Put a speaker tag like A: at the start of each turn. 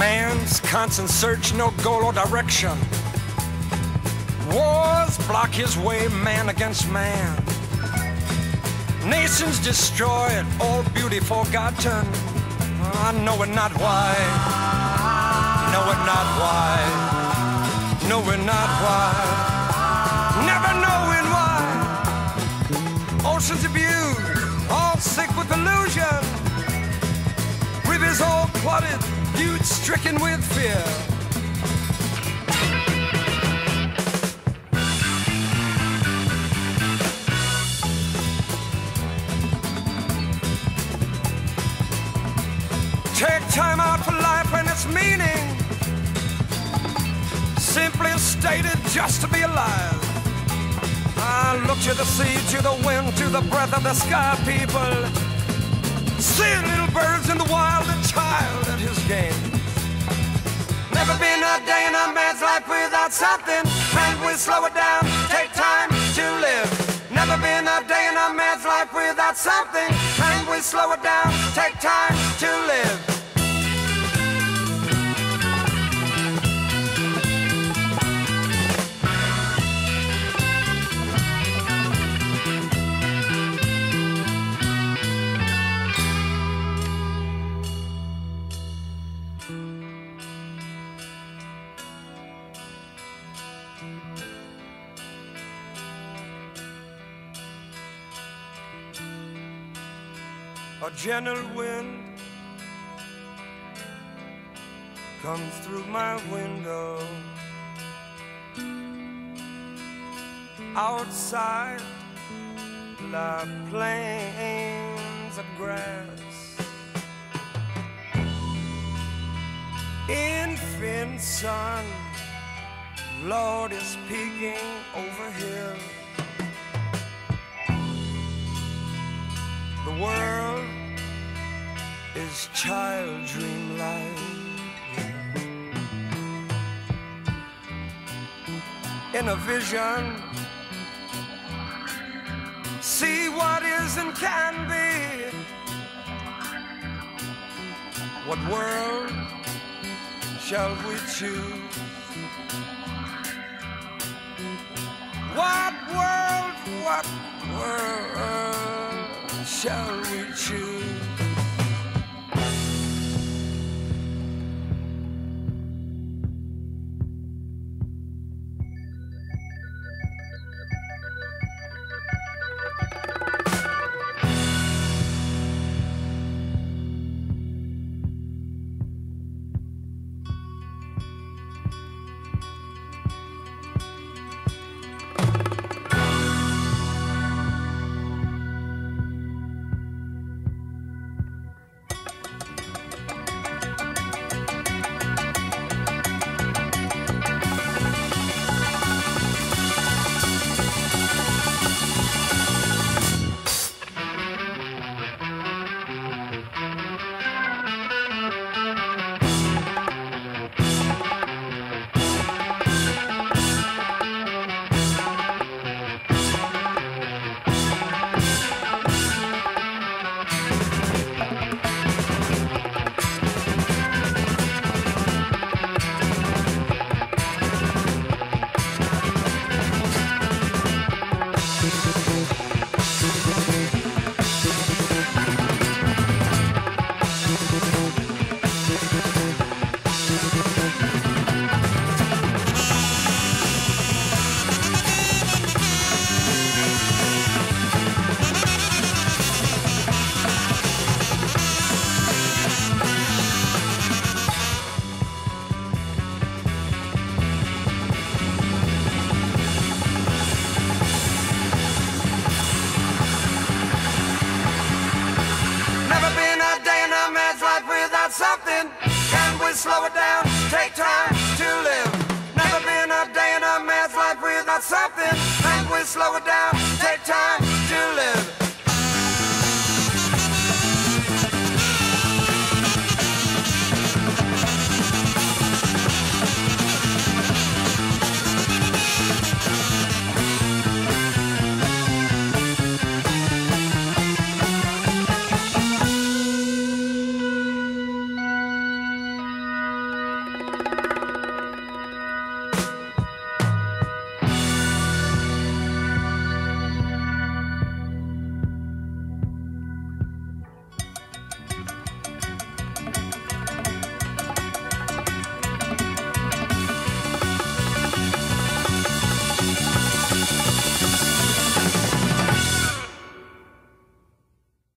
A: Man's constant search, no goal or direction. Wars block his way, man against man. Nations destroyed, all beauty forgotten. I know it not why. Know it not why. Know it not why. Never knowing why. Oceans abused, all sick with illusion. Rivers all flooded, youth stricken with fear. Take time out for life and its meaning. Simply stated, just to be alive. I look to the sea, to the wind, to the breath of the sky, people. See little birds in the wild, a child at his game. Never been a day in a man's life without something. And we slow it down, take time to live. Never been a day in a man's life without something. And we slow it down, take time to live. A gentle wind comes through my window. Outside lie plains of grass. Infant sun, Lord is peeking over hill. World is child dreamlike. In a vision, see what is and can be. What world shall we choose? What world, what world shall we choose? nothing. Can we slow it down? Take time to live. Never been a day in a man's life without something. Can we slow it down? Take time to live.